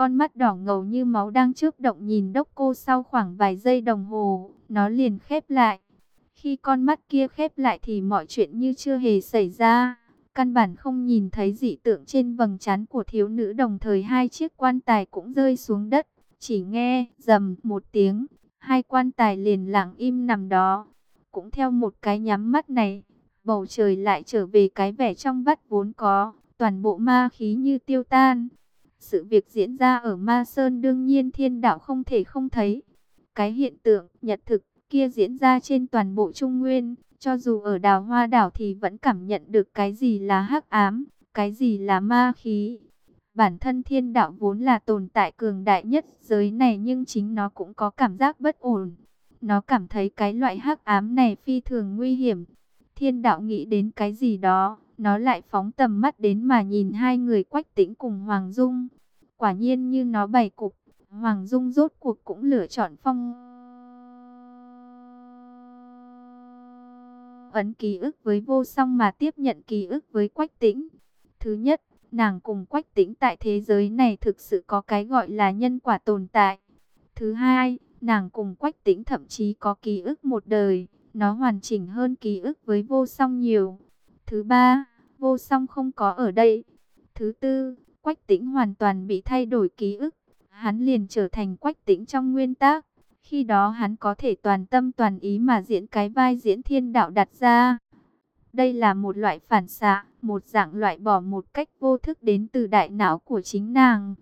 con mắt đỏ ngầu như máu đang chớp động nhìn đốc cô sau khoảng vài giây đồng hồ, nó liền khép lại. Khi con mắt kia khép lại thì mọi chuyện như chưa hề xảy ra. Căn bản không nhìn thấy dị tượng trên vầng trán của thiếu nữ đồng thời hai chiếc quan tài cũng rơi xuống đất. Chỉ nghe dầm một tiếng, hai quan tài liền lặng im nằm đó. Cũng theo một cái nhắm mắt này, bầu trời lại trở về cái vẻ trong vắt vốn có, toàn bộ ma khí như tiêu tan. Sự việc diễn ra ở Ma Sơn đương nhiên thiên đạo không thể không thấy. Cái hiện tượng nhật thực kia diễn ra trên toàn bộ Trung Nguyên, cho dù ở đào hoa đảo thì vẫn cảm nhận được cái gì là hắc ám, cái gì là ma khí. Bản thân thiên đạo vốn là tồn tại cường đại nhất giới này nhưng chính nó cũng có cảm giác bất ổn. Nó cảm thấy cái loại hắc ám này phi thường nguy hiểm. Thiên đạo nghĩ đến cái gì đó, nó lại phóng tầm mắt đến mà nhìn hai người quách tĩnh cùng Hoàng Dung. Quả nhiên như nó bày cục, Hoàng Dung rốt cuộc cũng lựa chọn phong ấn ký ức với vô song mà tiếp nhận ký ức với quách tĩnh. Thứ nhất, nàng cùng quách tĩnh tại thế giới này thực sự có cái gọi là nhân quả tồn tại. Thứ hai, nàng cùng quách tĩnh thậm chí có ký ức một đời, nó hoàn chỉnh hơn ký ức với vô song nhiều. Thứ ba, vô song không có ở đây. Thứ tư, quách tĩnh hoàn toàn bị thay đổi ký ức, hắn liền trở thành quách tĩnh trong nguyên tác. Khi đó hắn có thể toàn tâm toàn ý mà diễn cái vai diễn thiên đạo đặt ra. Đây là một loại phản xạ, một dạng loại bỏ một cách vô thức đến từ đại não của chính nàng.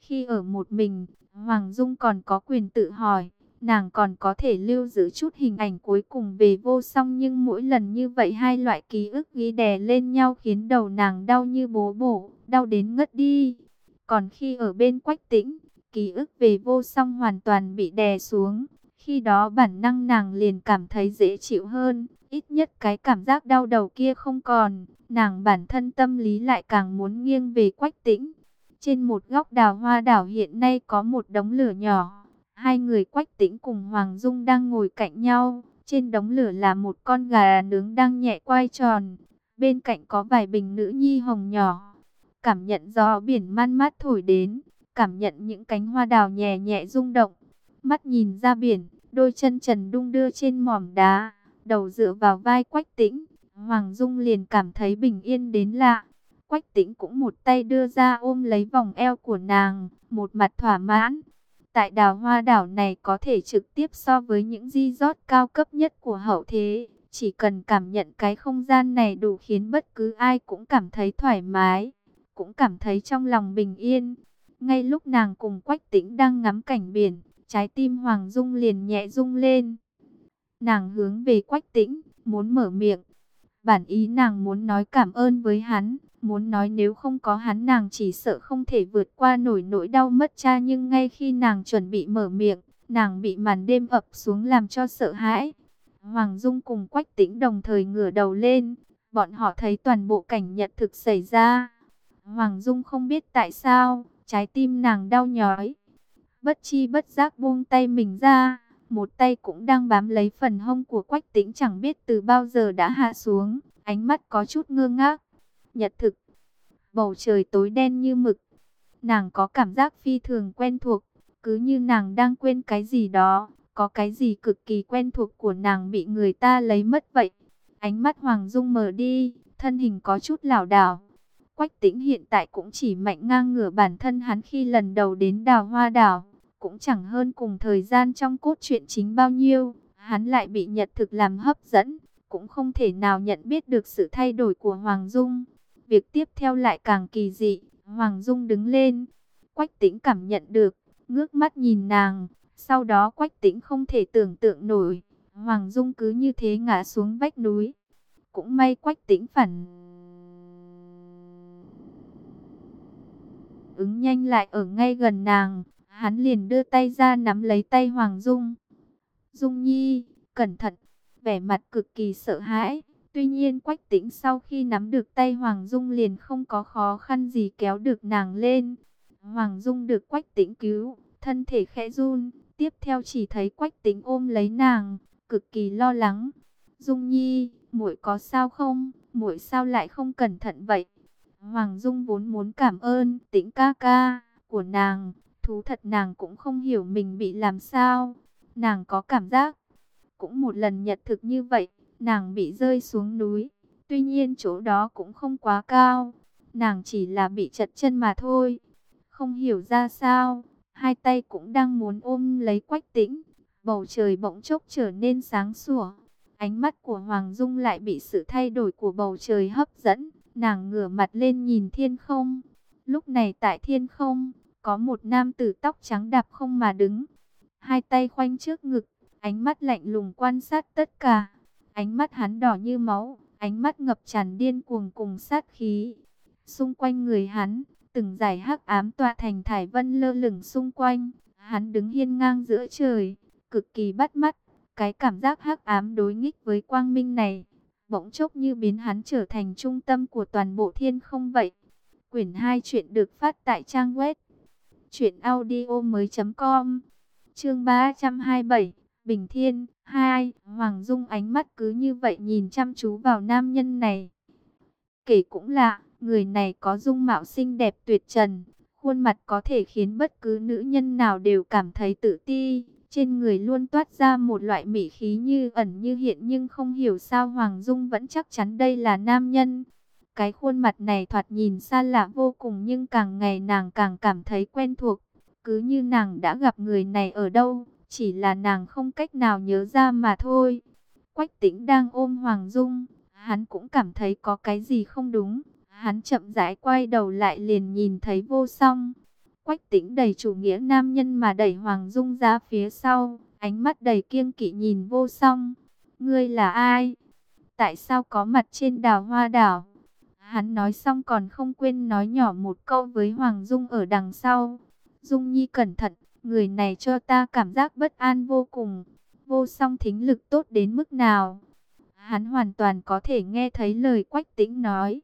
Khi ở một mình, Hoàng Dung còn có quyền tự hỏi, nàng còn có thể lưu giữ chút hình ảnh cuối cùng về vô song nhưng mỗi lần như vậy hai loại ký ức ghi đè lên nhau khiến đầu nàng đau như bố bổ, đau đến ngất đi. Còn khi ở bên quách tĩnh, ký ức về vô song hoàn toàn bị đè xuống. Khi đó bản năng nàng liền cảm thấy dễ chịu hơn, ít nhất cái cảm giác đau đầu kia không còn. Nàng bản thân tâm lý lại càng muốn nghiêng về quách tĩnh. Trên một góc đào hoa đảo hiện nay có một đống lửa nhỏ. Hai người quách tĩnh cùng Hoàng Dung đang ngồi cạnh nhau. Trên đống lửa là một con gà nướng đang nhẹ quay tròn. Bên cạnh có vài bình nữ nhi hồng nhỏ. Cảm nhận gió biển man mát thổi đến cảm nhận những cánh hoa đào nhẹ nhẹ rung động. Mắt nhìn ra biển, đôi chân trần đung đưa trên mỏm đá, đầu dựa vào vai Quách Tĩnh. Hoàng Dung liền cảm thấy bình yên đến lạ. Quách Tĩnh cũng một tay đưa ra ôm lấy vòng eo của nàng, một mặt thỏa mãn. Tại đào hoa đảo này có thể trực tiếp so với những di rót cao cấp nhất của hậu thế. Chỉ cần cảm nhận cái không gian này đủ khiến bất cứ ai cũng cảm thấy thoải mái, cũng cảm thấy trong lòng bình yên. Ngay lúc nàng cùng Quách Tĩnh đang ngắm cảnh biển, trái tim Hoàng Dung liền nhẹ rung lên. Nàng hướng về Quách Tĩnh, muốn mở miệng. Bản ý nàng muốn nói cảm ơn với hắn, muốn nói nếu không có hắn nàng chỉ sợ không thể vượt qua nổi nỗi đau mất cha nhưng ngay khi nàng chuẩn bị mở miệng, nàng bị màn đêm ập xuống làm cho sợ hãi. Hoàng Dung cùng Quách Tĩnh đồng thời ngửa đầu lên, bọn họ thấy toàn bộ cảnh nhật thực xảy ra. Hoàng Dung không biết tại sao, Trái tim nàng đau nhói. Bất chi bất giác buông tay mình ra. Một tay cũng đang bám lấy phần hông của quách tĩnh chẳng biết từ bao giờ đã hạ xuống. Ánh mắt có chút ngơ ngác. Nhật thực. Bầu trời tối đen như mực. Nàng có cảm giác phi thường quen thuộc. Cứ như nàng đang quên cái gì đó. Có cái gì cực kỳ quen thuộc của nàng bị người ta lấy mất vậy. Ánh mắt Hoàng Dung mở đi. Thân hình có chút lảo đảo Quách tĩnh hiện tại cũng chỉ mạnh ngang ngửa bản thân hắn khi lần đầu đến đào hoa đảo. Cũng chẳng hơn cùng thời gian trong cốt truyện chính bao nhiêu. Hắn lại bị nhật thực làm hấp dẫn. Cũng không thể nào nhận biết được sự thay đổi của Hoàng Dung. Việc tiếp theo lại càng kỳ dị. Hoàng Dung đứng lên. Quách tĩnh cảm nhận được. Ngước mắt nhìn nàng. Sau đó quách tĩnh không thể tưởng tượng nổi. Hoàng Dung cứ như thế ngã xuống vách núi. Cũng may quách tĩnh phản ứng nhanh lại ở ngay gần nàng, hắn liền đưa tay ra nắm lấy tay Hoàng Dung. Dung Nhi, cẩn thận, vẻ mặt cực kỳ sợ hãi. Tuy nhiên Quách Tĩnh sau khi nắm được tay Hoàng Dung liền không có khó khăn gì kéo được nàng lên. Hoàng Dung được Quách Tĩnh cứu, thân thể khẽ run, tiếp theo chỉ thấy Quách Tĩnh ôm lấy nàng, cực kỳ lo lắng. Dung Nhi, muội có sao không? Muội sao lại không cẩn thận vậy? Hoàng Dung vốn muốn cảm ơn tĩnh ca ca của nàng, Thú thật nàng cũng không hiểu mình bị làm sao. Nàng có cảm giác, cũng một lần nhật thực như vậy, nàng bị rơi xuống núi. Tuy nhiên chỗ đó cũng không quá cao, nàng chỉ là bị chật chân mà thôi. Không hiểu ra sao, hai tay cũng đang muốn ôm lấy quách tĩnh. Bầu trời bỗng chốc trở nên sáng sủa. Ánh mắt của Hoàng Dung lại bị sự thay đổi của bầu trời hấp dẫn. Nàng ngửa mặt lên nhìn thiên không. Lúc này tại thiên không, có một nam tử tóc trắng đạp không mà đứng. Hai tay khoanh trước ngực, ánh mắt lạnh lùng quan sát tất cả. Ánh mắt hắn đỏ như máu, ánh mắt ngập tràn điên cuồng cùng sát khí. Xung quanh người hắn, từng giải hắc ám tọa thành thải vân lơ lửng xung quanh. Hắn đứng hiên ngang giữa trời, cực kỳ bắt mắt. Cái cảm giác hắc ám đối nghịch với quang minh này, bỗng chốc như biến hắn trở thành trung tâm của toàn bộ thiên không vậy. Quyển 2 chuyện được phát tại trang web truyệnaudiomoi.com. Chương 327, Bình Thiên hai Hoàng Dung ánh mắt cứ như vậy nhìn chăm chú vào nam nhân này. Kể cũng lạ, người này có dung mạo xinh đẹp tuyệt trần, khuôn mặt có thể khiến bất cứ nữ nhân nào đều cảm thấy tự ti. Trên người luôn toát ra một loại mỹ khí như ẩn như hiện nhưng không hiểu sao Hoàng Dung vẫn chắc chắn đây là nam nhân. Cái khuôn mặt này thoạt nhìn xa lạ vô cùng nhưng càng ngày nàng càng cảm thấy quen thuộc. Cứ như nàng đã gặp người này ở đâu, chỉ là nàng không cách nào nhớ ra mà thôi. Quách tĩnh đang ôm Hoàng Dung, hắn cũng cảm thấy có cái gì không đúng. Hắn chậm rãi quay đầu lại liền nhìn thấy vô song. Quách tĩnh đầy chủ nghĩa nam nhân mà đẩy Hoàng Dung ra phía sau, ánh mắt đầy kiêng kỵ nhìn vô song. Ngươi là ai? Tại sao có mặt trên đào hoa đảo? Hắn nói xong còn không quên nói nhỏ một câu với Hoàng Dung ở đằng sau. Dung Nhi cẩn thận, người này cho ta cảm giác bất an vô cùng. Vô song thính lực tốt đến mức nào? Hắn hoàn toàn có thể nghe thấy lời quách tĩnh nói.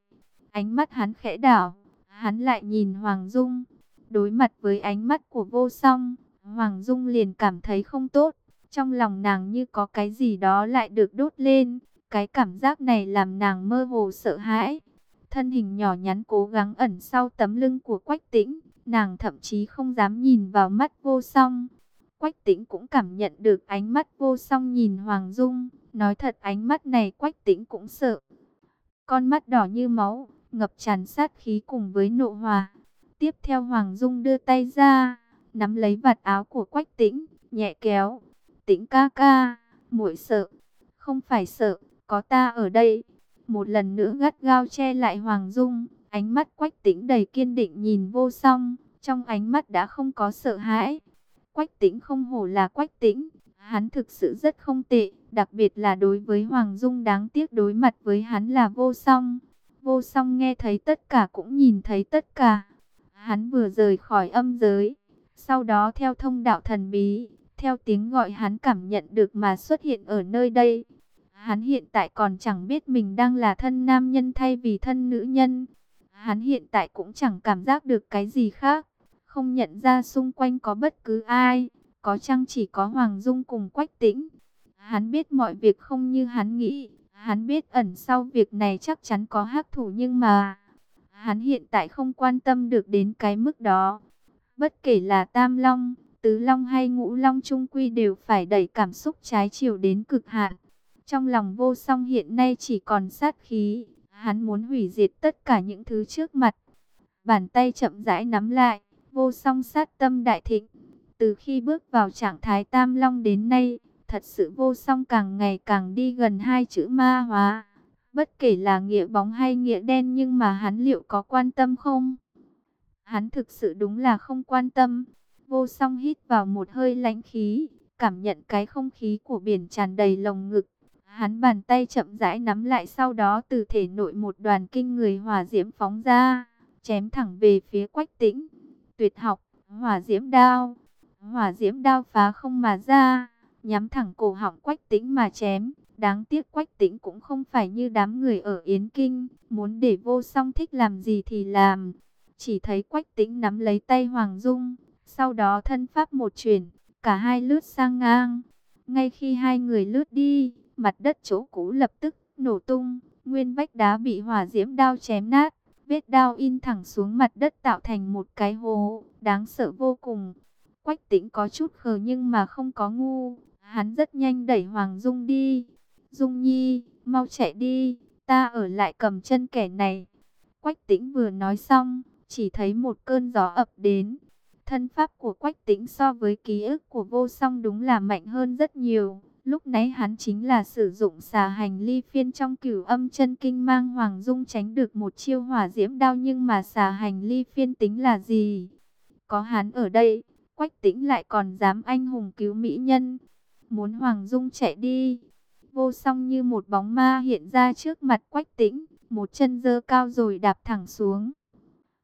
Ánh mắt hắn khẽ đảo, hắn lại nhìn Hoàng Dung. Đối mặt với ánh mắt của vô song, Hoàng Dung liền cảm thấy không tốt. Trong lòng nàng như có cái gì đó lại được đốt lên. Cái cảm giác này làm nàng mơ hồ sợ hãi. Thân hình nhỏ nhắn cố gắng ẩn sau tấm lưng của Quách Tĩnh, nàng thậm chí không dám nhìn vào mắt vô song. Quách Tĩnh cũng cảm nhận được ánh mắt vô song nhìn Hoàng Dung, nói thật ánh mắt này Quách Tĩnh cũng sợ. Con mắt đỏ như máu, ngập tràn sát khí cùng với nộ hòa. Tiếp theo Hoàng Dung đưa tay ra, nắm lấy vạt áo của Quách Tĩnh, nhẹ kéo. Tĩnh ca ca, muội sợ. Không phải sợ, có ta ở đây một lần nữa gắt gao che lại Hoàng Dung, ánh mắt quách tĩnh đầy kiên định nhìn vô song, trong ánh mắt đã không có sợ hãi. Quách tĩnh không hổ là quách tĩnh, hắn thực sự rất không tệ, đặc biệt là đối với Hoàng Dung đáng tiếc đối mặt với hắn là vô song. Vô song nghe thấy tất cả cũng nhìn thấy tất cả. Hắn vừa rời khỏi âm giới, sau đó theo thông đạo thần bí, theo tiếng gọi hắn cảm nhận được mà xuất hiện ở nơi đây. Hắn hiện tại còn chẳng biết mình đang là thân nam nhân thay vì thân nữ nhân. Hắn hiện tại cũng chẳng cảm giác được cái gì khác. Không nhận ra xung quanh có bất cứ ai. Có chăng chỉ có Hoàng Dung cùng Quách Tĩnh. Hắn biết mọi việc không như hắn nghĩ. Hắn biết ẩn sau việc này chắc chắn có hắc thủ nhưng mà... Hắn hiện tại không quan tâm được đến cái mức đó. Bất kể là Tam Long, Tứ Long hay Ngũ Long Trung Quy đều phải đẩy cảm xúc trái chiều đến cực hạn. Trong lòng vô song hiện nay chỉ còn sát khí, hắn muốn hủy diệt tất cả những thứ trước mặt. Bàn tay chậm rãi nắm lại, vô song sát tâm đại thịnh. Từ khi bước vào trạng thái tam long đến nay, thật sự vô song càng ngày càng đi gần hai chữ ma hóa. Bất kể là nghĩa bóng hay nghĩa đen nhưng mà hắn liệu có quan tâm không? Hắn thực sự đúng là không quan tâm. Vô song hít vào một hơi lãnh khí, cảm nhận cái không khí của biển tràn đầy lồng ngực. Hắn bàn tay chậm rãi nắm lại sau đó từ thể nội một đoàn kinh người hỏa diễm phóng ra, chém thẳng về phía quách tĩnh. Tuyệt học, hỏa diễm đao. Hỏa diễm đao phá không mà ra, nhắm thẳng cổ họng quách tĩnh mà chém. Đáng tiếc quách tĩnh cũng không phải như đám người ở Yến Kinh, muốn để vô song thích làm gì thì làm. Chỉ thấy quách tĩnh nắm lấy tay Hoàng Dung, sau đó thân pháp một chuyển, cả hai lướt sang ngang. Ngay khi hai người lướt đi, mặt đất chỗ cũ lập tức nổ tung, nguyên vách đá bị hỏa diễm đao chém nát, vết đao in thẳng xuống mặt đất tạo thành một cái hố, đáng sợ vô cùng. Quách tĩnh có chút khờ nhưng mà không có ngu, hắn rất nhanh đẩy Hoàng Dung đi. Dung Nhi, mau chạy đi, ta ở lại cầm chân kẻ này. Quách tĩnh vừa nói xong, chỉ thấy một cơn gió ập đến. Thân pháp của Quách tĩnh so với ký ức của vô song đúng là mạnh hơn rất nhiều. Lúc nãy hắn chính là sử dụng xà hành ly phiên trong cửu âm chân kinh mang Hoàng Dung tránh được một chiêu hỏa diễm đao nhưng mà xà hành ly phiên tính là gì? Có hắn ở đây, Quách tĩnh lại còn dám anh hùng cứu mỹ nhân. Muốn Hoàng Dung chạy đi. Vô song như một bóng ma hiện ra trước mặt Quách tĩnh, một chân dơ cao rồi đạp thẳng xuống.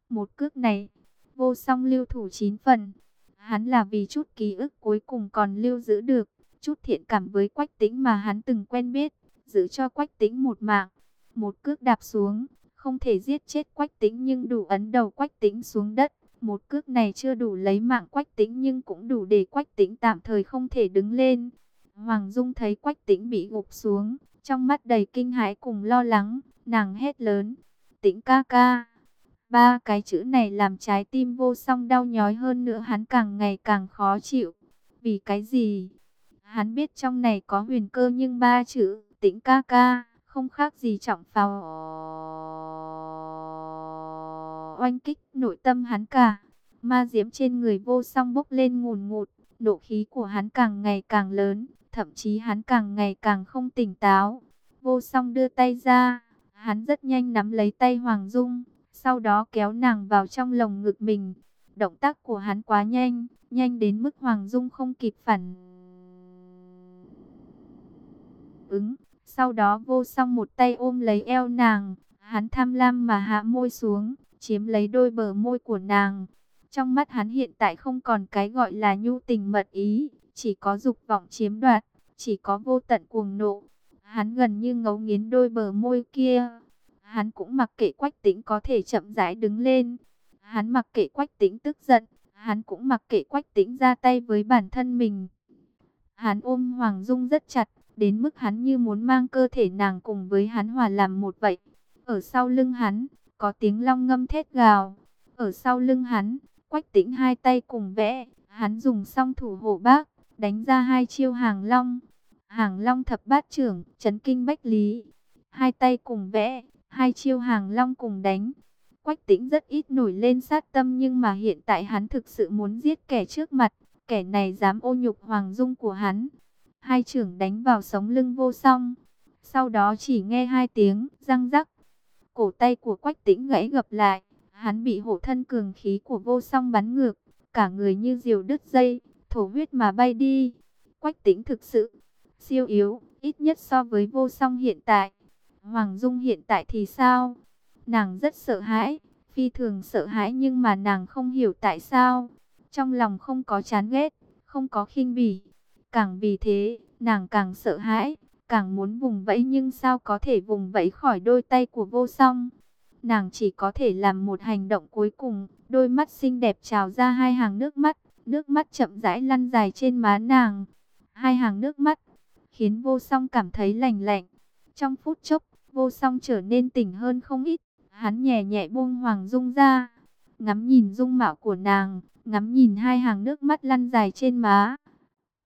Một cước này, vô song lưu thủ chín phần. Hắn là vì chút ký ức cuối cùng còn lưu giữ được chút thiện cảm với Quách Tĩnh mà hắn từng quen biết, giữ cho Quách Tĩnh một mạng. Một cước đạp xuống, không thể giết chết Quách Tĩnh nhưng đủ ấn đầu Quách Tĩnh xuống đất. Một cước này chưa đủ lấy mạng Quách Tĩnh nhưng cũng đủ để Quách Tĩnh tạm thời không thể đứng lên. Hoàng Dung thấy Quách Tĩnh bị gục xuống, trong mắt đầy kinh hãi cùng lo lắng, nàng hét lớn: "Tĩnh ca ca!" Ba cái chữ này làm trái tim vô song đau nhói hơn nữa hắn càng ngày càng khó chịu. Vì cái gì? Hắn biết trong này có huyền cơ nhưng ba chữ tĩnh ca ca không khác gì trọng pháo oanh kích nội tâm hắn cả. Ma diễm trên người vô song bốc lên ngùn ngụt, nộ khí của hắn càng ngày càng lớn, thậm chí hắn càng ngày càng không tỉnh táo. Vô song đưa tay ra, hắn rất nhanh nắm lấy tay Hoàng Dung, sau đó kéo nàng vào trong lồng ngực mình. Động tác của hắn quá nhanh, nhanh đến mức Hoàng Dung không kịp phản ứng. Sau đó vô song một tay ôm lấy eo nàng, hắn tham lam mà hạ môi xuống, chiếm lấy đôi bờ môi của nàng. Trong mắt hắn hiện tại không còn cái gọi là nhu tình mật ý, chỉ có dục vọng chiếm đoạt, chỉ có vô tận cuồng nộ. Hắn gần như ngấu nghiến đôi bờ môi kia. Hắn cũng mặc kệ quách tĩnh có thể chậm rãi đứng lên. Hắn mặc kệ quách tĩnh tức giận, hắn cũng mặc kệ quách tĩnh ra tay với bản thân mình. Hắn ôm Hoàng Dung rất chặt, đến mức hắn như muốn mang cơ thể nàng cùng với hắn hòa làm một vậy. Ở sau lưng hắn, có tiếng long ngâm thét gào. Ở sau lưng hắn, quách tĩnh hai tay cùng vẽ, hắn dùng song thủ hộ bác, đánh ra hai chiêu hàng long. Hàng long thập bát trưởng, chấn kinh bách lý. Hai tay cùng vẽ, hai chiêu hàng long cùng đánh. Quách tĩnh rất ít nổi lên sát tâm nhưng mà hiện tại hắn thực sự muốn giết kẻ trước mặt. Kẻ này dám ô nhục hoàng dung của hắn hai trưởng đánh vào sống lưng vô song. Sau đó chỉ nghe hai tiếng răng rắc. Cổ tay của quách tĩnh gãy gập lại. Hắn bị hộ thân cường khí của vô song bắn ngược. Cả người như diều đứt dây, thổ huyết mà bay đi. Quách tĩnh thực sự siêu yếu, ít nhất so với vô song hiện tại. Hoàng Dung hiện tại thì sao? Nàng rất sợ hãi, phi thường sợ hãi nhưng mà nàng không hiểu tại sao. Trong lòng không có chán ghét, không có khinh bỉ, Càng vì thế, nàng càng sợ hãi, càng muốn vùng vẫy nhưng sao có thể vùng vẫy khỏi đôi tay của vô song. Nàng chỉ có thể làm một hành động cuối cùng, đôi mắt xinh đẹp trào ra hai hàng nước mắt, nước mắt chậm rãi lăn dài trên má nàng. Hai hàng nước mắt, khiến vô song cảm thấy lành lạnh. Trong phút chốc, vô song trở nên tỉnh hơn không ít, hắn nhẹ nhẹ buông Hoàng Dung ra, ngắm nhìn dung mạo của nàng, ngắm nhìn hai hàng nước mắt lăn dài trên má.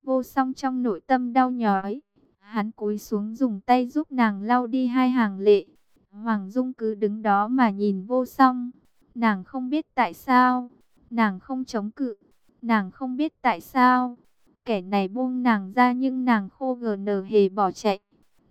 Vô song trong nội tâm đau nhói. Hắn cúi xuống dùng tay giúp nàng lau đi hai hàng lệ. Hoàng Dung cứ đứng đó mà nhìn vô song. Nàng không biết tại sao. Nàng không chống cự. Nàng không biết tại sao. Kẻ này buông nàng ra nhưng nàng khô gờ nở hề bỏ chạy.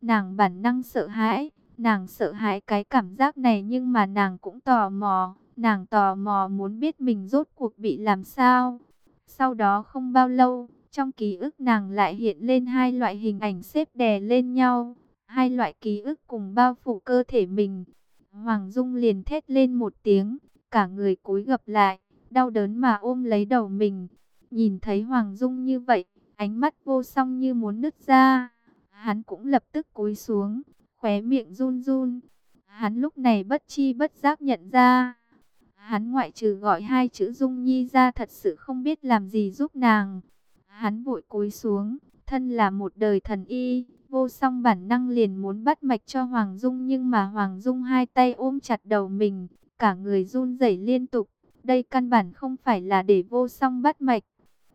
Nàng bản năng sợ hãi. Nàng sợ hãi cái cảm giác này nhưng mà nàng cũng tò mò. Nàng tò mò muốn biết mình rốt cuộc bị làm sao. Sau đó không bao lâu, trong ký ức nàng lại hiện lên hai loại hình ảnh xếp đè lên nhau, hai loại ký ức cùng bao phủ cơ thể mình. Hoàng Dung liền thét lên một tiếng, cả người cúi gập lại, đau đớn mà ôm lấy đầu mình. Nhìn thấy Hoàng Dung như vậy, ánh mắt vô song như muốn nứt ra. Hắn cũng lập tức cúi xuống, khóe miệng run run. Hắn lúc này bất chi bất giác nhận ra. Hắn ngoại trừ gọi hai chữ Dung Nhi ra thật sự không biết làm gì giúp nàng. Hắn vội cúi xuống, thân là một đời thần y, vô song bản năng liền muốn bắt mạch cho Hoàng Dung nhưng mà Hoàng Dung hai tay ôm chặt đầu mình, cả người run rẩy liên tục. Đây căn bản không phải là để vô song bắt mạch.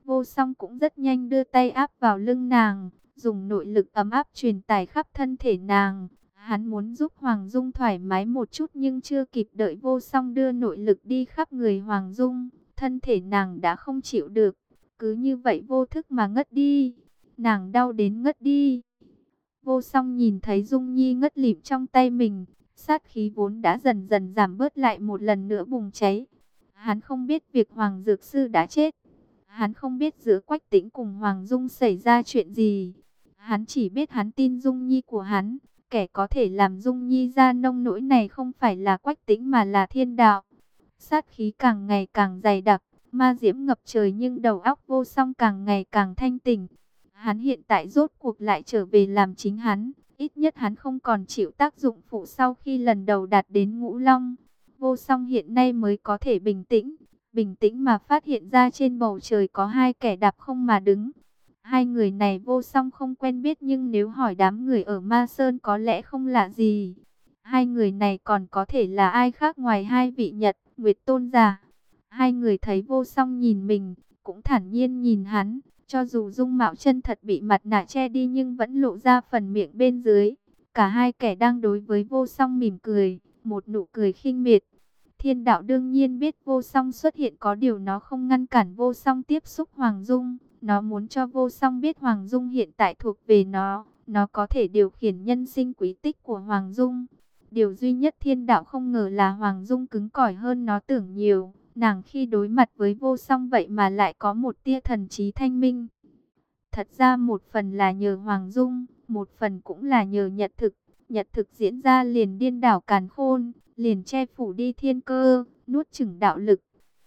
Vô song cũng rất nhanh đưa tay áp vào lưng nàng, dùng nội lực ấm áp truyền tải khắp thân thể nàng. Hắn muốn giúp Hoàng Dung thoải mái một chút nhưng chưa kịp đợi vô song đưa nội lực đi khắp người Hoàng Dung. Thân thể nàng đã không chịu được, cứ như vậy vô thức mà ngất đi. Nàng đau đến ngất đi. Vô song nhìn thấy Dung Nhi ngất lịm trong tay mình, sát khí vốn đã dần dần giảm bớt lại một lần nữa bùng cháy. Hắn không biết việc Hoàng Dược Sư đã chết. Hắn không biết giữa Quách Tĩnh cùng Hoàng Dung xảy ra chuyện gì. Hắn chỉ biết hắn tin Dung Nhi của hắn. Kẻ có thể làm Dung Nhi ra nông nỗi này không phải là Quách Tĩnh mà là thiên đạo. Sát khí càng ngày càng dày đặc, ma diễm ngập trời nhưng đầu óc vô song càng ngày càng thanh tỉnh. Hắn hiện tại rốt cuộc lại trở về làm chính hắn. Ít nhất hắn không còn chịu tác dụng phụ sau khi lần đầu đạt đến ngũ long. Vô song hiện nay mới có thể bình tĩnh. Bình tĩnh mà phát hiện ra trên bầu trời có hai kẻ đạp không mà đứng. Hai người này vô song không quen biết nhưng nếu hỏi đám người ở Ma Sơn có lẽ không lạ gì. Hai người này còn có thể là ai khác ngoài hai vị Nhật, Nguyệt Tôn giả. Hai người thấy vô song nhìn mình, cũng thản nhiên nhìn hắn. Cho dù dung mạo chân thật bị mặt nạ che đi nhưng vẫn lộ ra phần miệng bên dưới. Cả hai kẻ đang đối với vô song mỉm cười, một nụ cười khinh miệt. Thiên đạo đương nhiên biết vô song xuất hiện có điều nó không ngăn cản vô song tiếp xúc Hoàng Dung. Nó muốn cho vô song biết Hoàng Dung hiện tại thuộc về nó. Nó có thể điều khiển nhân sinh quý tích của Hoàng Dung. Điều duy nhất thiên đạo không ngờ là Hoàng Dung cứng cỏi hơn nó tưởng nhiều. Nàng khi đối mặt với vô song vậy mà lại có một tia thần trí thanh minh. Thật ra một phần là nhờ Hoàng Dung, một phần cũng là nhờ nhật thực. Nhật thực diễn ra liền điên đảo càn khôn, liền che phủ đi thiên cơ, nuốt chửng đạo lực.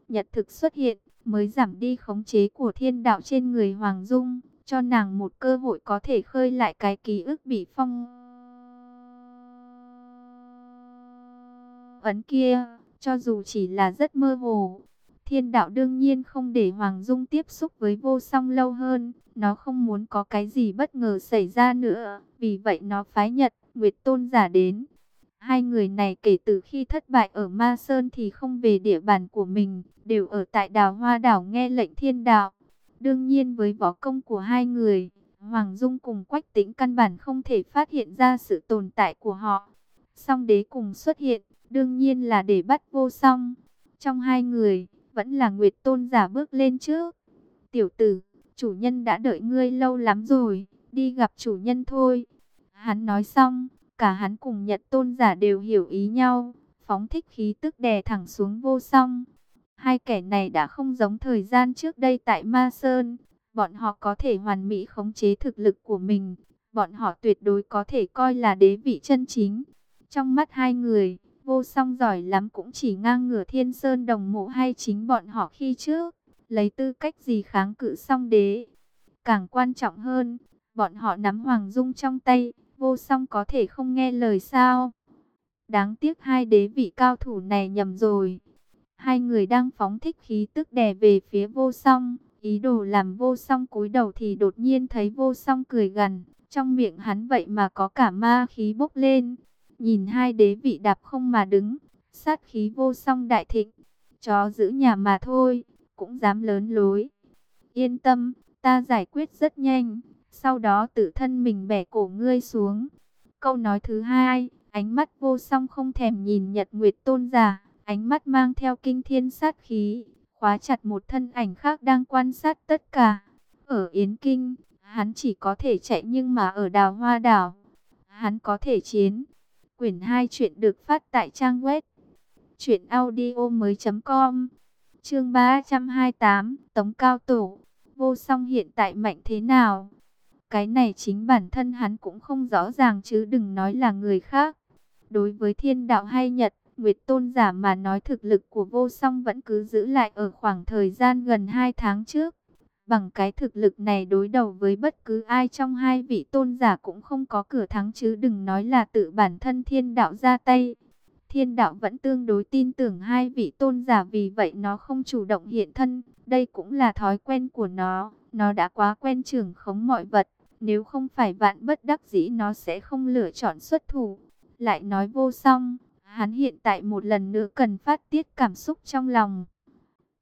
Nhật thực xuất hiện, mới giảm đi khống chế của thiên đạo trên người Hoàng Dung, cho nàng một cơ hội có thể khơi lại cái ký ức bị phong ấn kia, cho dù chỉ là rất mơ hồ. Thiên đạo đương nhiên không để Hoàng Dung tiếp xúc với vô song lâu hơn, nó không muốn có cái gì bất ngờ xảy ra nữa, vì vậy nó phái Nhật, Nguyệt Tôn giả đến. Hai người này kể từ khi thất bại ở Ma Sơn thì không về địa bàn của mình, đều ở tại đào hoa đảo nghe lệnh thiên đạo. Đương nhiên với võ công của hai người, Hoàng Dung cùng Quách Tĩnh căn bản không thể phát hiện ra sự tồn tại của họ. Song đế cùng xuất hiện, đương nhiên là để bắt vô song. Trong hai người, vẫn là Nguyệt Tôn giả bước lên trước. Tiểu tử, chủ nhân đã đợi ngươi lâu lắm rồi, đi gặp chủ nhân thôi. Hắn nói xong, cả hắn cùng Nhật Tôn giả đều hiểu ý nhau, phóng thích khí tức đè thẳng xuống vô song. Hai kẻ này đã không giống thời gian trước đây tại Ma Sơn, bọn họ có thể hoàn mỹ khống chế thực lực của mình, bọn họ tuyệt đối có thể coi là đế vị chân chính. Trong mắt hai người, vô song giỏi lắm cũng chỉ ngang ngửa thiên sơn đồng mộ hay chính bọn họ khi trước, lấy tư cách gì kháng cự song đế. Càng quan trọng hơn, bọn họ nắm Hoàng Dung trong tay, vô song có thể không nghe lời sao. Đáng tiếc hai đế vị cao thủ này nhầm rồi. Hai người đang phóng thích khí tức đè về phía vô song, ý đồ làm vô song cúi đầu thì đột nhiên thấy vô song cười gần, trong miệng hắn vậy mà có cả ma khí bốc lên. Nhìn hai đế vị đạp không mà đứng, sát khí vô song đại thịnh, chó giữ nhà mà thôi, cũng dám lớn lối. Yên tâm, ta giải quyết rất nhanh, sau đó tự thân mình bẻ cổ ngươi xuống. Câu nói thứ hai, ánh mắt vô song không thèm nhìn Nhật Nguyệt Tôn giả, ánh mắt mang theo kinh thiên sát khí, khóa chặt một thân ảnh khác đang quan sát tất cả. Ở Yến Kinh, hắn chỉ có thể chạy nhưng mà ở đào hoa đảo, hắn có thể chiến. Quyển 2 chuyện được phát tại trang web truyệnaudiomoi.com. Chương 328, Tống cao tổ. Vô Song hiện tại mạnh thế nào? Cái này chính bản thân hắn cũng không rõ ràng chứ đừng nói là người khác. Đối với Thiên đạo hay Nhật, Nguyệt Tôn giả mà nói thực lực của Vô Song vẫn cứ giữ lại ở khoảng thời gian gần 2 tháng trước. Bằng cái thực lực này đối đầu với bất cứ ai trong hai vị tôn giả cũng không có cửa thắng chứ đừng nói là tự bản thân thiên đạo ra tay. Thiên đạo vẫn tương đối tin tưởng hai vị tôn giả vì vậy nó không chủ động hiện thân. Đây cũng là thói quen của nó. Nó đã quá quen trưởng khống mọi vật. Nếu không phải vạn bất đắc dĩ nó sẽ không lựa chọn xuất thủ. Lại nói vô song, Hắn hiện tại một lần nữa cần phát tiết cảm xúc trong lòng.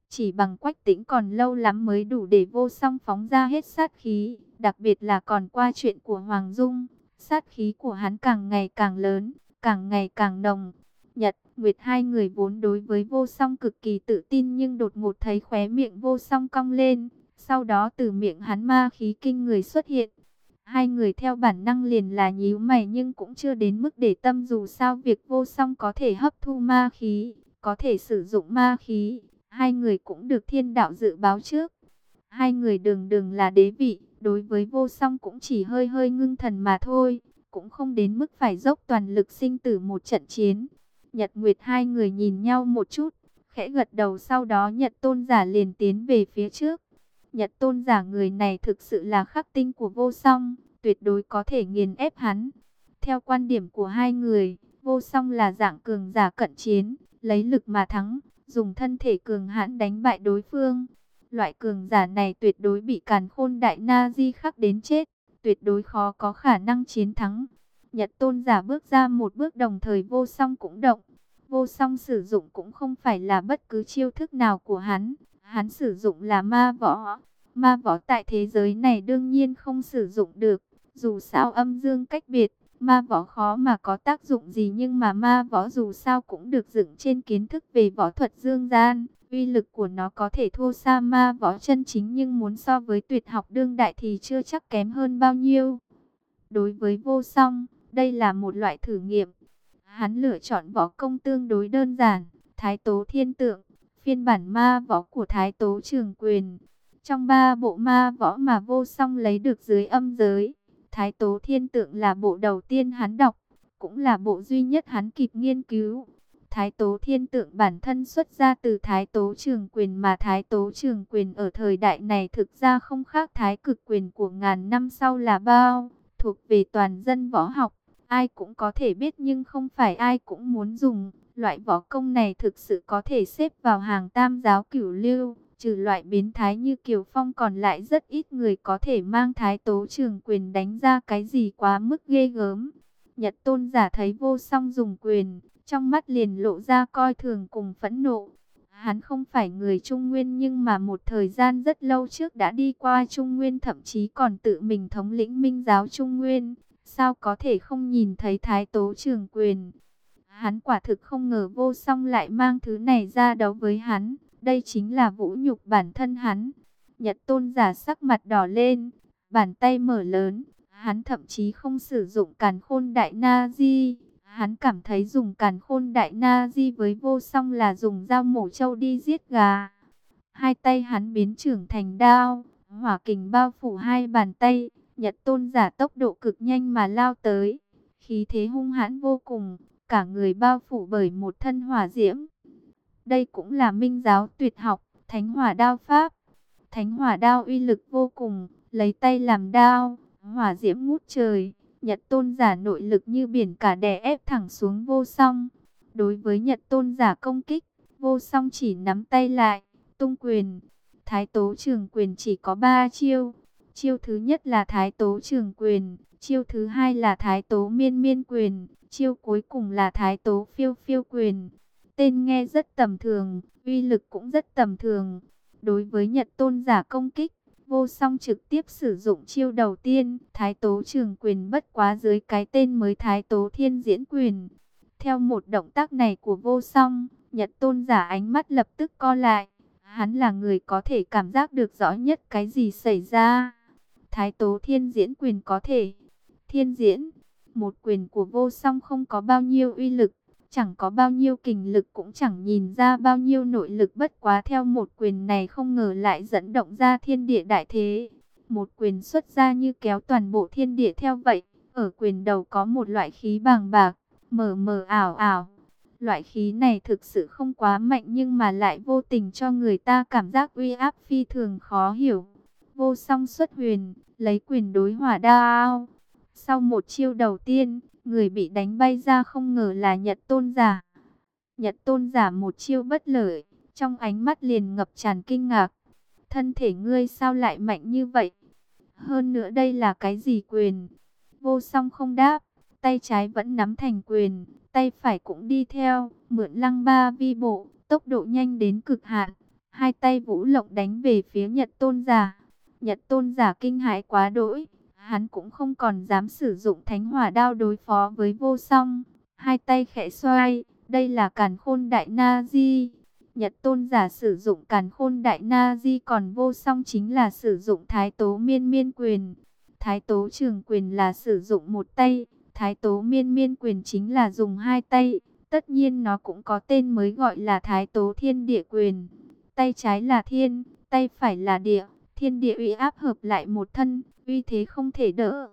Chỉ bằng quách tĩnh còn lâu lắm mới đủ để vô song phóng ra hết sát khí. Đặc biệt là còn qua chuyện của Hoàng Dung. Sát khí của hắn càng ngày càng lớn, càng ngày càng nồng. Nhật, Nguyệt hai người vốn đối với vô song cực kỳ tự tin nhưng đột ngột thấy khóe miệng vô song cong lên. Sau đó từ miệng hắn ma khí kinh người xuất hiện. Hai người theo bản năng liền là nhíu mày nhưng cũng chưa đến mức để tâm dù sao việc vô song có thể hấp thu ma khí, có thể sử dụng ma khí. Hai người cũng được thiên đạo dự báo trước. Hai người đường đường là đế vị, đối với vô song cũng chỉ hơi hơi ngưng thần mà thôi, cũng không đến mức phải dốc toàn lực sinh tử một trận chiến. Nhật Nguyệt hai người nhìn nhau một chút, khẽ gật đầu sau đó Nhật Tôn giả liền tiến về phía trước. Nhật Tôn giả người này thực sự là khắc tinh của vô song, tuyệt đối có thể nghiền ép hắn. Theo quan điểm của hai người, vô song là dạng cường giả cận chiến, lấy lực mà thắng, dùng thân thể cường hãn đánh bại đối phương. Loại cường giả này tuyệt đối bị càn khôn đại na di khắc đến chết, tuyệt đối khó có khả năng chiến thắng. Nhật tôn giả bước ra một bước đồng thời vô song cũng động. Vô song sử dụng cũng không phải là bất cứ chiêu thức nào của hắn. Hắn sử dụng là ma võ. Ma võ tại thế giới này đương nhiên không sử dụng được. Dù sao âm dương cách biệt, ma võ khó mà có tác dụng gì nhưng mà ma võ dù sao cũng được dựng trên kiến thức về võ thuật dương gian. Uy lực của nó có thể thua xa ma võ chân chính nhưng muốn so với tuyệt học đương đại thì chưa chắc kém hơn bao nhiêu. Đối với vô song, đây là một loại thử nghiệm. Hắn lựa chọn võ công tương đối đơn giản, Thái Tố Thiên Tượng, phiên bản ma võ của Thái Tố Trường Quyền. Trong ba bộ ma võ mà vô song lấy được dưới âm giới, Thái Tố Thiên Tượng là bộ đầu tiên hắn đọc, cũng là bộ duy nhất hắn kịp nghiên cứu. Thái Tố Thiên Tượng bản thân xuất ra từ Thái Tố Trường Quyền mà Thái Tố Trường Quyền ở thời đại này thực ra không khác Thái Cực Quyền của ngàn năm sau là bao, thuộc về toàn dân võ học. Ai cũng có thể biết nhưng không phải ai cũng muốn dùng. Loại võ công này thực sự có thể xếp vào hàng tam giáo cửu lưu. Trừ loại biến thái như Kiều Phong còn lại rất ít người có thể mang thái tố trường quyền đánh ra cái gì quá mức ghê gớm. Nhật tôn giả thấy vô song dùng quyền, trong mắt liền lộ ra coi thường cùng phẫn nộ. Hắn không phải người Trung Nguyên nhưng mà một thời gian rất lâu trước đã đi qua Trung Nguyên thậm chí còn tự mình thống lĩnh minh giáo Trung Nguyên. Sao có thể không nhìn thấy thái tố trường quyền? Hắn quả thực không ngờ vô song lại mang thứ này ra đấu với hắn. Đây chính là vũ nhục bản thân hắn. Nhật tôn giả sắc mặt đỏ lên, bàn tay mở lớn. Hắn thậm chí không sử dụng càn khôn đại na di. Hắn cảm thấy dùng càn khôn đại na di với vô song là dùng dao mổ trâu đi giết gà. Hai tay hắn biến trưởng thành đao, hỏa kình bao phủ hai bàn tay. Nhật tôn giả tốc độ cực nhanh mà lao tới. Khí thế hung hãn vô cùng, cả người bao phủ bởi một thân hỏa diễm. Đây cũng là minh giáo tuyệt học, thánh hỏa đao pháp. Thánh hỏa đao uy lực vô cùng, lấy tay làm đao, hỏa diễm ngút trời. Nhật tôn giả nội lực như biển cả đè ép thẳng xuống vô song. Đối với nhật tôn giả công kích, vô song chỉ nắm tay lại, tung quyền. Thái tố trường quyền chỉ có ba chiêu, Chiêu thứ nhất là Thái Tố Trường Quyền, chiêu thứ hai là Thái Tố Miên Miên Quyền, chiêu cuối cùng là Thái Tố Phiêu Phiêu Quyền. Tên nghe rất tầm thường, uy lực cũng rất tầm thường. Đối với Nhật Tôn giả công kích, vô song trực tiếp sử dụng chiêu đầu tiên, Thái Tố Trường Quyền bất quá dưới cái tên mới Thái Tố Thiên Diễn Quyền. Theo một động tác này của vô song, Nhật Tôn giả ánh mắt lập tức co lại. Hắn là người có thể cảm giác được rõ nhất cái gì xảy ra. Thái tố thiên diễn quyền có thể. Thiên diễn, một quyền của vô song không có bao nhiêu uy lực, chẳng có bao nhiêu kình lực cũng chẳng nhìn ra bao nhiêu nội lực bất quá theo một quyền này không ngờ lại dẫn động ra thiên địa đại thế. Một quyền xuất ra như kéo toàn bộ thiên địa theo vậy, ở quyền đầu có một loại khí bàng bạc, mờ mờ ảo ảo. Loại khí này thực sự không quá mạnh nhưng mà lại vô tình cho người ta cảm giác uy áp phi thường khó hiểu. Vô song xuất huyền, lấy quyền đối hỏa đao. Sau một chiêu đầu tiên, người bị đánh bay ra không ngờ là Nhật Tôn giả. Nhật Tôn giả một chiêu bất lợi, trong ánh mắt liền ngập tràn kinh ngạc. Thân thể ngươi sao lại mạnh như vậy? Hơn nữa đây là cái gì quyền? Vô song không đáp, tay trái vẫn nắm thành quyền, tay phải cũng đi theo, mượn lăng ba vi bộ, tốc độ nhanh đến cực hạn. Hai tay vũ lộng đánh về phía Nhật Tôn giả. Nhật Tôn giả kinh hãi quá đỗi, hắn cũng không còn dám sử dụng thánh hỏa đao đối phó với vô song. Hai tay khẽ xoay, đây là càn khôn đại na di. Nhật tôn giả sử dụng càn khôn đại na di còn vô song chính là sử dụng thái tố miên miên quyền. Thái tố trường quyền là sử dụng một tay, thái tố miên miên quyền chính là dùng hai tay. Tất nhiên nó cũng có tên mới gọi là thái tố thiên địa quyền. Tay trái là thiên, tay phải là địa, thiên địa uy áp hợp lại một thân, uy thế không thể đỡ.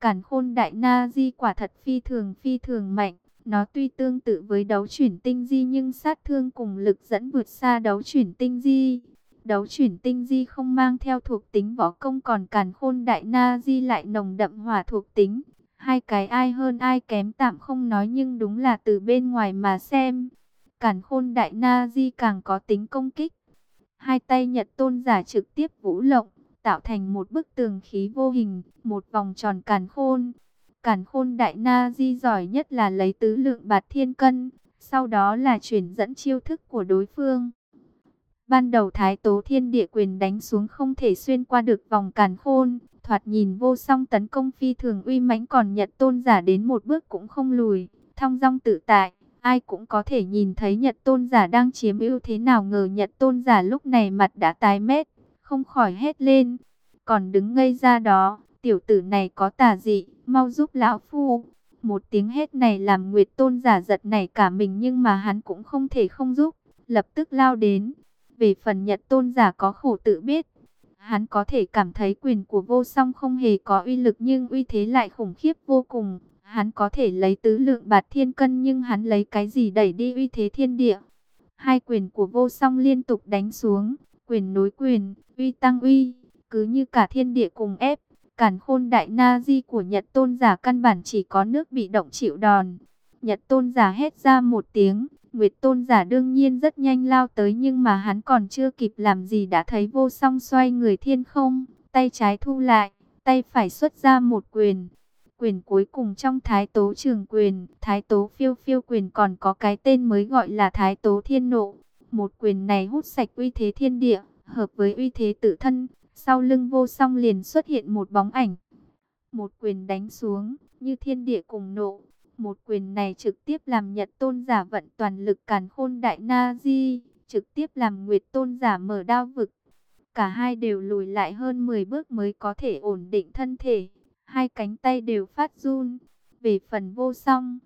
Cản khôn đại na di quả thật phi thường phi thường mạnh. Nó tuy tương tự với đấu chuyển tinh di nhưng sát thương cùng lực dẫn vượt xa đấu chuyển tinh di. Đấu chuyển tinh di không mang theo thuộc tính võ công còn càn khôn đại na di lại nồng đậm hỏa thuộc tính. Hai cái ai hơn ai kém tạm không nói nhưng đúng là từ bên ngoài mà xem. Càn khôn đại na di càng có tính công kích. Hai tay nhật tôn giả trực tiếp vũ lộng, tạo thành một bức tường khí vô hình, một vòng tròn càn khôn. Cản khôn đại na di giỏi nhất là lấy tứ lượng bạt thiên cân, sau đó là chuyển dẫn chiêu thức của đối phương. Ban đầu Thái Tố Thiên Địa quyền đánh xuống không thể xuyên qua được vòng càn khôn, thoạt nhìn vô song tấn công phi thường uy mãnh còn Nhật Tôn giả đến một bước cũng không lùi, thong dong tự tại, ai cũng có thể nhìn thấy Nhật Tôn giả đang chiếm ưu thế nào ngờ Nhật Tôn giả lúc này mặt đã tái mét, không khỏi hét lên, còn đứng ngây ra đó, tiểu tử này có tà dị, mau giúp lão phu. Một tiếng hét này làm Nguyệt Tôn giả giật nảy cả mình nhưng mà hắn cũng không thể không giúp, lập tức lao đến. Về phần Nhật Tôn giả có khổ tự biết, hắn có thể cảm thấy quyền của vô song không hề có uy lực nhưng uy thế lại khủng khiếp vô cùng. Hắn có thể lấy tứ lượng bạt thiên cân nhưng hắn lấy cái gì đẩy đi uy thế thiên địa. Hai quyền của vô song liên tục đánh xuống, quyền nối quyền, uy tăng uy, cứ như cả thiên địa cùng ép. Cản khôn đại na di của Nhật tôn giả căn bản chỉ có nước bị động chịu đòn. Nhật tôn giả hét ra một tiếng, Nguyệt tôn giả đương nhiên rất nhanh lao tới nhưng mà hắn còn chưa kịp làm gì đã thấy vô song xoay người thiên không, tay trái thu lại, tay phải xuất ra một quyền. Quyền cuối cùng trong thái tố trường quyền, thái tố phiêu phiêu quyền còn có cái tên mới gọi là thái tố thiên nộ. Một quyền này hút sạch uy thế thiên địa, hợp với uy thế tự thân, sau lưng vô song liền xuất hiện một bóng ảnh. Một quyền đánh xuống, như thiên địa cùng nộ. Một quyền này trực tiếp làm Nhật Tôn giả vận toàn lực càn khôn đại na di, trực tiếp làm Nguyệt Tôn giả mở đao vực. Cả hai đều lùi lại hơn 10 bước mới có thể ổn định thân thể. Hai cánh tay đều phát run. Về phần vô song,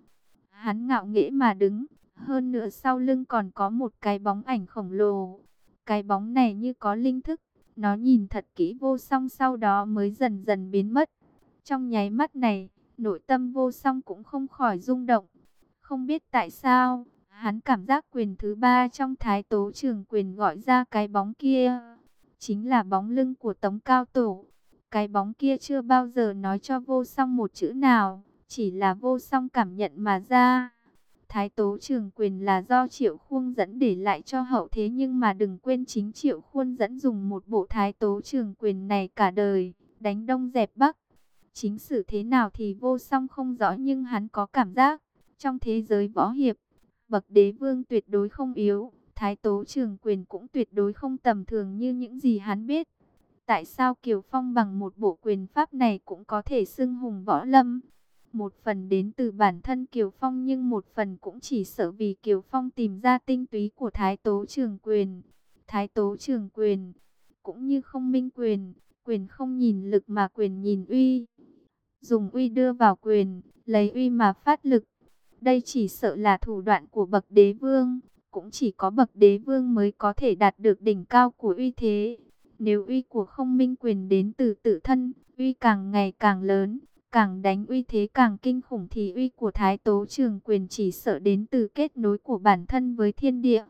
hắn ngạo nghễ mà đứng. Hơn nữa sau lưng còn có một cái bóng ảnh khổng lồ. Cái bóng này như có linh thức, nó nhìn thật kỹ vô song sau đó mới dần dần biến mất. Trong nháy mắt này, nội tâm vô song cũng không khỏi rung động. Không biết tại sao, hắn cảm giác quyền thứ ba trong thái tố trường quyền gọi ra cái bóng kia. Chính là bóng lưng của Tống Cao Tổ. Cái bóng kia chưa bao giờ nói cho vô song một chữ nào, chỉ là vô song cảm nhận mà ra. Thái tố trường quyền là do triệu khuôn dẫn để lại cho hậu thế nhưng mà đừng quên chính triệu khuôn dẫn dùng một bộ thái tố trường quyền này cả đời, đánh đông dẹp bắc. Chính sử thế nào thì vô song không rõ nhưng hắn có cảm giác, trong thế giới võ hiệp, bậc đế vương tuyệt đối không yếu, thái tố trường quyền cũng tuyệt đối không tầm thường như những gì hắn biết. Tại sao Kiều Phong bằng một bộ quyền pháp này cũng có thể xưng hùng võ lâm? Một phần đến từ bản thân Kiều Phong nhưng một phần cũng chỉ sợ vì Kiều Phong tìm ra tinh túy của Thái Tố Trường Quyền. Thái Tố Trường Quyền cũng như không minh quyền, quyền không nhìn lực mà quyền nhìn uy. Dùng uy đưa vào quyền, lấy uy mà phát lực. Đây chỉ sợ là thủ đoạn của bậc đế vương, cũng chỉ có bậc đế vương mới có thể đạt được đỉnh cao của uy thế. Nếu uy của không minh quyền đến từ tự thân, uy càng ngày càng lớn, Càng đánh uy thế càng kinh khủng thì uy của Thái Tố Trường Quyền chỉ sợ đến từ kết nối của bản thân với thiên địa.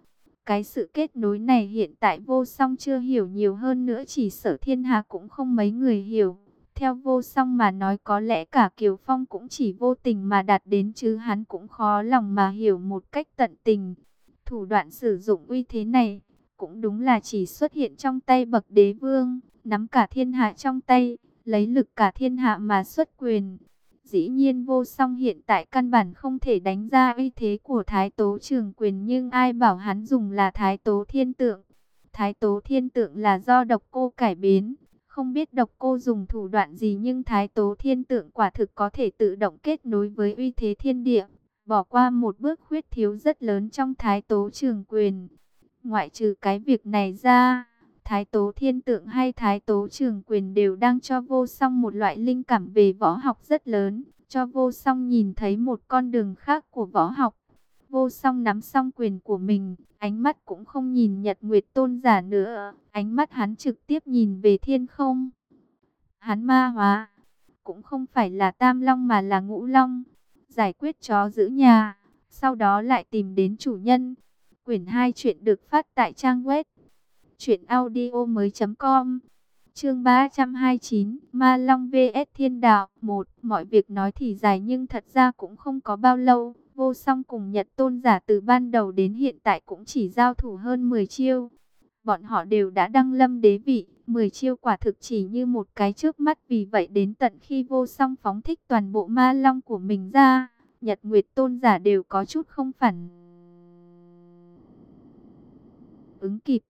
Cái sự kết nối này hiện tại vô song chưa hiểu nhiều hơn nữa chỉ sợ thiên hạ cũng không mấy người hiểu. Theo vô song mà nói có lẽ cả Kiều Phong cũng chỉ vô tình mà đạt đến chứ hắn cũng khó lòng mà hiểu một cách tận tình. Thủ đoạn sử dụng uy thế này cũng đúng là chỉ xuất hiện trong tay bậc đế vương, nắm cả thiên hạ trong tay lấy lực cả thiên hạ mà xuất quyền. Dĩ nhiên vô song hiện tại căn bản không thể đánh ra uy thế của Thái Tố Trường Quyền nhưng ai bảo hắn dùng là Thái Tố Thiên Tượng. Thái Tố Thiên Tượng là do độc cô cải biến, không biết độc cô dùng thủ đoạn gì nhưng Thái Tố Thiên Tượng quả thực có thể tự động kết nối với uy thế thiên địa, bỏ qua một bước khuyết thiếu rất lớn trong Thái Tố Trường Quyền. Ngoại trừ cái việc này ra, Thái Tố Thiên Tượng hay Thái Tố Trường Quyền đều đang cho vô song một loại linh cảm về võ học rất lớn, cho vô song nhìn thấy một con đường khác của võ học. Vô song nắm song quyền của mình, ánh mắt cũng không nhìn Nhật Nguyệt Tôn giả nữa, ánh mắt hắn trực tiếp nhìn về thiên không. Hắn ma hóa, cũng không phải là Tam Long mà là Ngũ Long, giải quyết chó giữ nhà, sau đó lại tìm đến chủ nhân. Quyển 2 chuyện được phát tại trang web Chuyện audio mới com. Chương 329 Ma Long vs Thiên Đạo. 1 Mọi việc nói thì dài nhưng thật ra cũng không có bao lâu. Vô song cùng Nhật Tôn giả từ ban đầu đến hiện tại cũng chỉ giao thủ hơn 10 chiêu. Bọn họ đều đã đăng lâm đế vị 10 chiêu quả thực chỉ như một cái trước mắt. Vì vậy đến tận khi vô song phóng thích toàn bộ ma long của mình ra, Nhật Nguyệt Tôn giả đều có chút không phản ứng kịp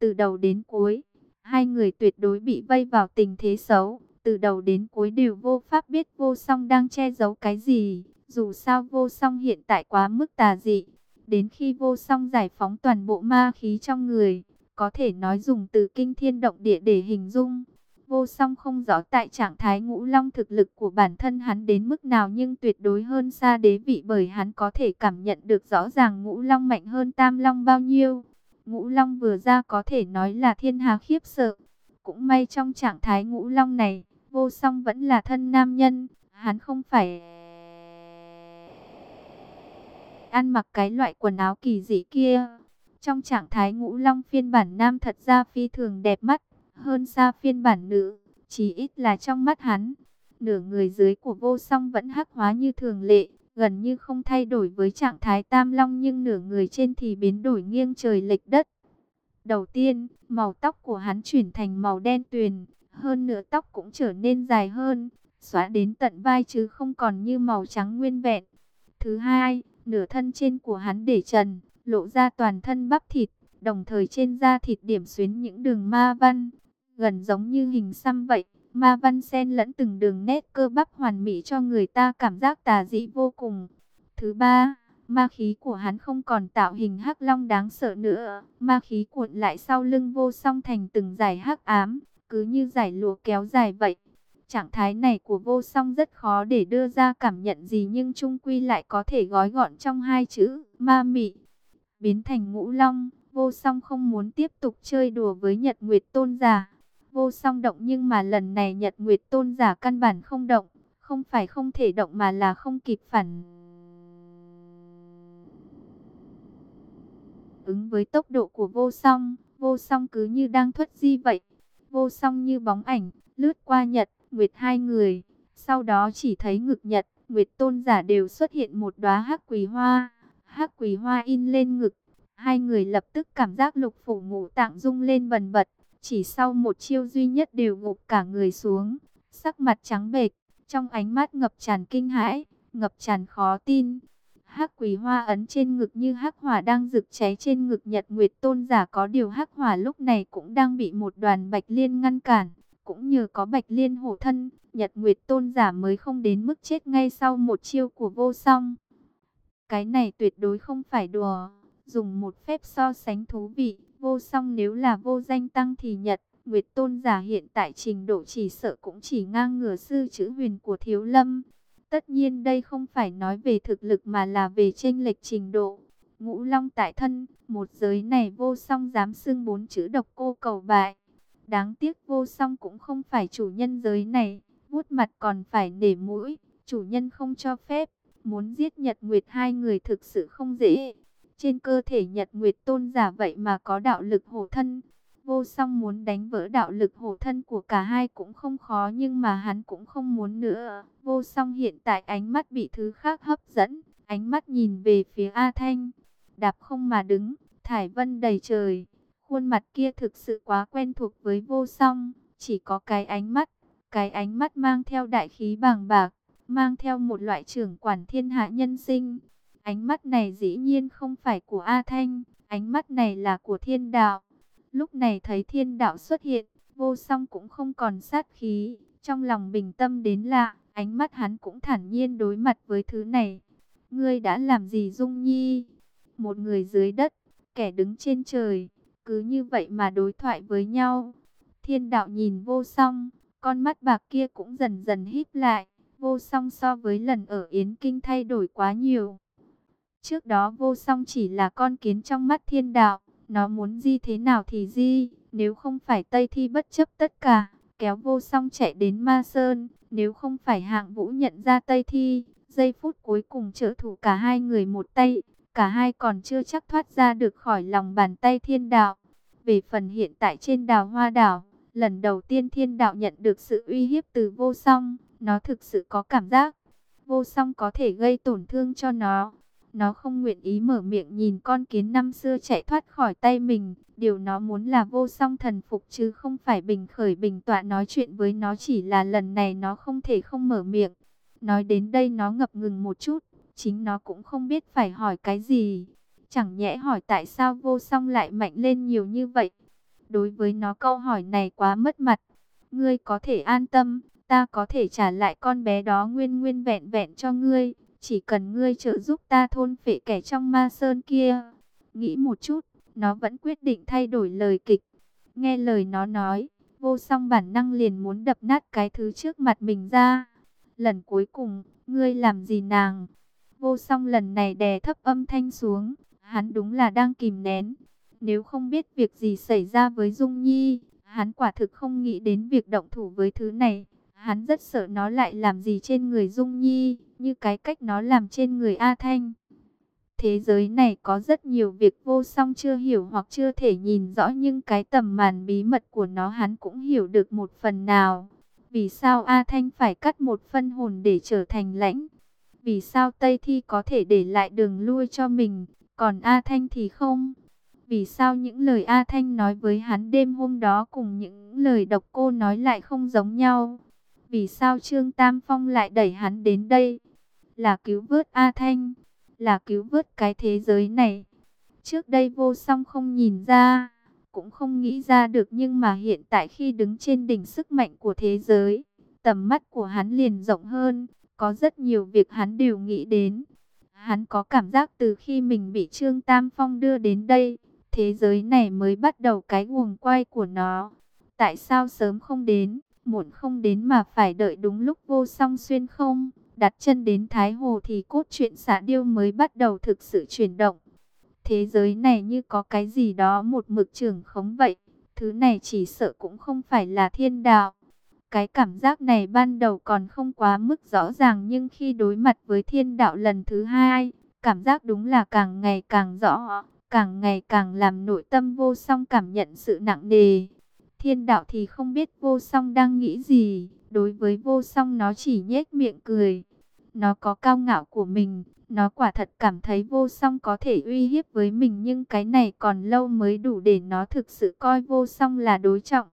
từ đầu đến cuối, hai người tuyệt đối bị vây vào tình thế xấu. Từ đầu đến cuối đều vô pháp biết vô song đang che giấu cái gì. Dù sao vô song hiện tại quá mức tà dị. Đến khi vô song giải phóng toàn bộ ma khí trong người, có thể nói dùng từ kinh thiên động địa để hình dung. Vô song không rõ tại trạng thái ngũ long thực lực của bản thân hắn đến mức nào nhưng tuyệt đối hơn xa đế vị bởi hắn có thể cảm nhận được rõ ràng ngũ long mạnh hơn tam long bao nhiêu. Ngũ Long vừa ra có thể nói là thiên hà khiếp sợ. Cũng may trong trạng thái Ngũ Long này, vô song vẫn là thân nam nhân. Hắn không phải ăn mặc cái loại quần áo kỳ dị kia. Trong trạng thái Ngũ Long phiên bản nam thật ra phi thường đẹp mắt, hơn xa phiên bản nữ, chỉ ít là trong mắt hắn. Nửa người dưới của vô song vẫn hắc hóa như thường lệ, gần như không thay đổi với trạng thái tam long nhưng nửa người trên thì biến đổi nghiêng trời lệch đất. Đầu tiên, màu tóc của hắn chuyển thành màu đen tuyền, hơn nửa tóc cũng trở nên dài hơn, xóa đến tận vai chứ không còn như màu trắng nguyên vẹn. Thứ hai, nửa thân trên của hắn để trần, lộ ra toàn thân bắp thịt, đồng thời trên da thịt điểm xuyến những đường ma văn, gần giống như hình xăm vậy. Ma văn sen lẫn từng đường nét cơ bắp hoàn mỹ cho người ta cảm giác tà dị vô cùng. Thứ ba, ma khí của hắn không còn tạo hình hắc long đáng sợ nữa. Ma khí cuộn lại sau lưng vô song thành từng giải hắc ám, cứ như giải lụa kéo dài vậy. Trạng thái này của vô song rất khó để đưa ra cảm nhận gì nhưng trung quy lại có thể gói gọn trong hai chữ ma mị. Biến thành ngũ long, vô song không muốn tiếp tục chơi đùa với nhật nguyệt tôn giả vô song động nhưng mà lần này Nhật Nguyệt Tôn giả căn bản không động, không phải không thể động mà là không kịp phản. Ứng với tốc độ của vô song, vô song cứ như đang thuất di vậy, vô song như bóng ảnh, lướt qua Nhật, Nguyệt hai người, sau đó chỉ thấy ngực Nhật, Nguyệt Tôn giả đều xuất hiện một đóa hắc quỳ hoa, hắc quỳ hoa in lên ngực, hai người lập tức cảm giác lục phủ ngũ tạng rung lên bần bật chỉ sau một chiêu duy nhất đều gục cả người xuống, sắc mặt trắng bệch, trong ánh mắt ngập tràn kinh hãi, ngập tràn khó tin. Hắc quỷ hoa ấn trên ngực như hắc hỏa đang rực cháy trên ngực Nhật Nguyệt Tôn giả có điều hắc hỏa lúc này cũng đang bị một đoàn Bạch Liên ngăn cản, cũng nhờ có Bạch Liên hộ thân, Nhật Nguyệt Tôn giả mới không đến mức chết ngay sau một chiêu của vô song. Cái này tuyệt đối không phải đùa, dùng một phép so sánh thú vị, Vô song nếu là vô danh tăng thì nhật, Nguyệt Tôn giả hiện tại trình độ chỉ sợ cũng chỉ ngang ngửa sư chữ huyền của Thiếu Lâm. Tất nhiên đây không phải nói về thực lực mà là về tranh lệch trình độ. Ngũ Long tại thân, một giới này vô song dám xưng bốn chữ độc cô cầu bại. Đáng tiếc vô song cũng không phải chủ nhân giới này, vuốt mặt còn phải nể mũi, chủ nhân không cho phép. Muốn giết Nhật Nguyệt hai người thực sự không dễ. Trên cơ thể Nhật Nguyệt Tôn giả vậy mà có đạo lực hộ thân. Vô song muốn đánh vỡ đạo lực hộ thân của cả hai cũng không khó nhưng mà hắn cũng không muốn nữa. Vô song hiện tại ánh mắt bị thứ khác hấp dẫn, ánh mắt nhìn về phía A Thanh. Đạp không mà đứng, thải vân đầy trời. Khuôn mặt kia thực sự quá quen thuộc với vô song, chỉ có cái ánh mắt, cái ánh mắt mang theo đại khí bàng bạc, mang theo một loại trưởng quản thiên hạ nhân sinh. Ánh mắt này dĩ nhiên không phải của A Thanh, ánh mắt này là của thiên đạo. Lúc này thấy thiên đạo xuất hiện, vô song cũng không còn sát khí, trong lòng bình tâm đến lạ, ánh mắt hắn cũng thản nhiên đối mặt với thứ này. Ngươi đã làm gì Dung Nhi? Một người dưới đất, kẻ đứng trên trời, cứ như vậy mà đối thoại với nhau. Thiên đạo nhìn vô song, con mắt bạc kia cũng dần dần híp lại, vô song so với lần ở Yến Kinh thay đổi quá nhiều. Trước đó vô song chỉ là con kiến trong mắt thiên đạo, nó muốn di thế nào thì di, nếu không phải Tây Thi bất chấp tất cả, kéo vô song chạy đến Ma Sơn, nếu không phải hạng vũ nhận ra Tây Thi, giây phút cuối cùng trợ thủ cả hai người một tay, cả hai còn chưa chắc thoát ra được khỏi lòng bàn tay thiên đạo. Về phần hiện tại trên đào hoa đảo, lần đầu tiên thiên đạo nhận được sự uy hiếp từ vô song, nó thực sự có cảm giác, vô song có thể gây tổn thương cho nó. Nó không nguyện ý mở miệng nhìn con kiến năm xưa chạy thoát khỏi tay mình. Điều nó muốn là vô song thần phục chứ không phải bình khởi bình tọa nói chuyện với nó chỉ là lần này nó không thể không mở miệng. Nói đến đây nó ngập ngừng một chút, chính nó cũng không biết phải hỏi cái gì. Chẳng nhẽ hỏi tại sao vô song lại mạnh lên nhiều như vậy. Đối với nó câu hỏi này quá mất mặt. Ngươi có thể an tâm, ta có thể trả lại con bé đó nguyên nguyên vẹn vẹn cho ngươi. Chỉ cần ngươi trợ giúp ta thôn phệ kẻ trong ma sơn kia. Nghĩ một chút, nó vẫn quyết định thay đổi lời kịch. Nghe lời nó nói, vô song bản năng liền muốn đập nát cái thứ trước mặt mình ra. Lần cuối cùng, ngươi làm gì nàng? Vô song lần này đè thấp âm thanh xuống, hắn đúng là đang kìm nén. Nếu không biết việc gì xảy ra với Dung Nhi, hắn quả thực không nghĩ đến việc động thủ với thứ này. Hắn rất sợ nó lại làm gì trên người Dung Nhi, như cái cách nó làm trên người A Thanh. Thế giới này có rất nhiều việc vô song chưa hiểu hoặc chưa thể nhìn rõ nhưng cái tầm màn bí mật của nó hắn cũng hiểu được một phần nào. Vì sao A Thanh phải cắt một phân hồn để trở thành lãnh? Vì sao Tây Thi có thể để lại đường lui cho mình, còn A Thanh thì không? Vì sao những lời A Thanh nói với hắn đêm hôm đó cùng những lời độc cô nói lại không giống nhau? Vì sao Trương Tam Phong lại đẩy hắn đến đây? Là cứu vớt A Thanh, là cứu vớt cái thế giới này. Trước đây vô song không nhìn ra, cũng không nghĩ ra được nhưng mà hiện tại khi đứng trên đỉnh sức mạnh của thế giới, tầm mắt của hắn liền rộng hơn, có rất nhiều việc hắn đều nghĩ đến. Hắn có cảm giác từ khi mình bị Trương Tam Phong đưa đến đây, thế giới này mới bắt đầu cái guồng quay của nó. Tại sao sớm không đến, muộn không đến mà phải đợi đúng lúc vô song xuyên không? Đặt chân đến Thái Hồ thì cốt truyện xạ điêu mới bắt đầu thực sự chuyển động. Thế giới này như có cái gì đó một mực trường khống vậy. Thứ này chỉ sợ cũng không phải là thiên đạo. Cái cảm giác này ban đầu còn không quá mức rõ ràng nhưng khi đối mặt với thiên đạo lần thứ hai, cảm giác đúng là càng ngày càng rõ, càng ngày càng làm nội tâm vô song cảm nhận sự nặng nề. Thiên đạo thì không biết vô song đang nghĩ gì, đối với vô song nó chỉ nhếch miệng cười. Nó có cao ngạo của mình, nó quả thật cảm thấy vô song có thể uy hiếp với mình nhưng cái này còn lâu mới đủ để nó thực sự coi vô song là đối trọng.